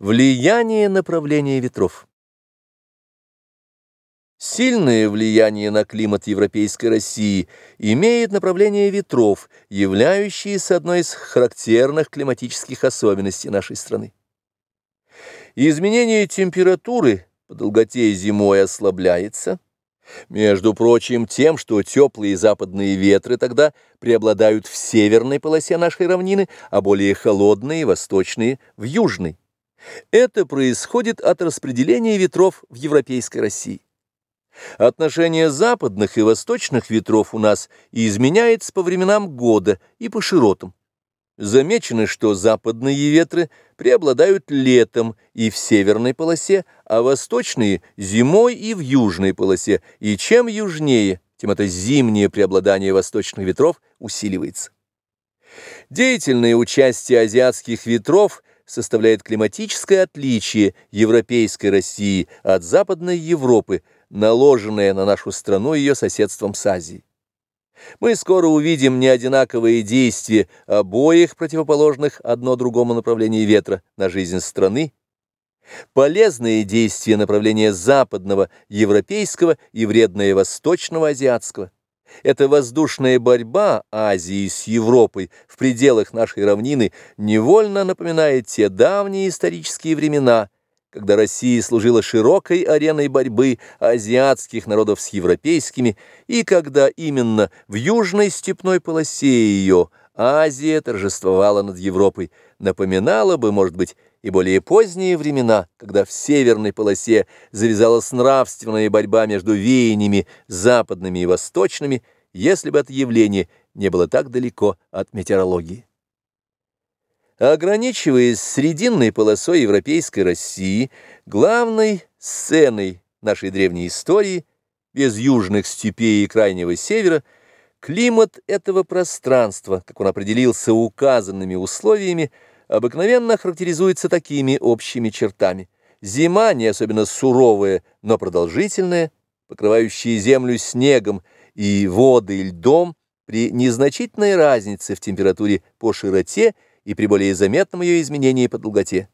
Влияние направления ветров. Сильное влияние на климат Европейской России имеет направление ветров, являющиеся одной из характерных климатических особенностей нашей страны. Изменение температуры по долготе зимой ослабляется, между прочим, тем, что теплые западные ветры тогда преобладают в северной полосе нашей равнины, а более холодные, восточные, в южной. Это происходит от распределения ветров в Европейской России. Отношение западных и восточных ветров у нас изменяется по временам года и по широтам. Замечено, что западные ветры преобладают летом и в северной полосе, а восточные – зимой и в южной полосе, и чем южнее, тем это зимнее преобладание восточных ветров усиливается. Деятельное участие азиатских ветров составляет климатическое отличие европейской России от Западной Европы, наложенное на нашу страну ее соседством с Азией. Мы скоро увидим неодинаковые действия обоих противоположных одно другому направлению ветра на жизнь страны, полезные действия направления западного, европейского и вредное восточного, азиатского. Эта воздушная борьба Азии с Европой в пределах нашей равнины невольно напоминает те давние исторические времена, когда Россия служила широкой ареной борьбы азиатских народов с европейскими, и когда именно в южной степной полосе ее Азия торжествовала над Европой, напоминала бы, может быть, и более поздние времена, когда в северной полосе завязалась нравственная борьба между веяниями западными и восточными, если бы это явление не было так далеко от метеорологии. Ограничиваясь срединной полосой европейской России, главной сценой нашей древней истории, без южных степей и крайнего севера, климат этого пространства, как он определился указанными условиями, обыкновенно характеризуется такими общими чертами. Зима не особенно суровая, но продолжительная, покрывающая землю снегом и воды льдом при незначительной разнице в температуре по широте и при более заметном ее изменении по долготе.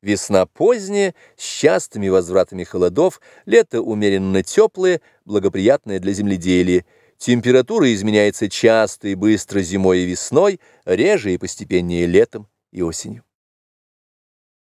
Весна поздняя, с частыми возвратами холодов, лето умеренно теплое, благоприятное для земледелия. Температура изменяется часто и быстро зимой и весной, реже и постепеннее летом и осенью.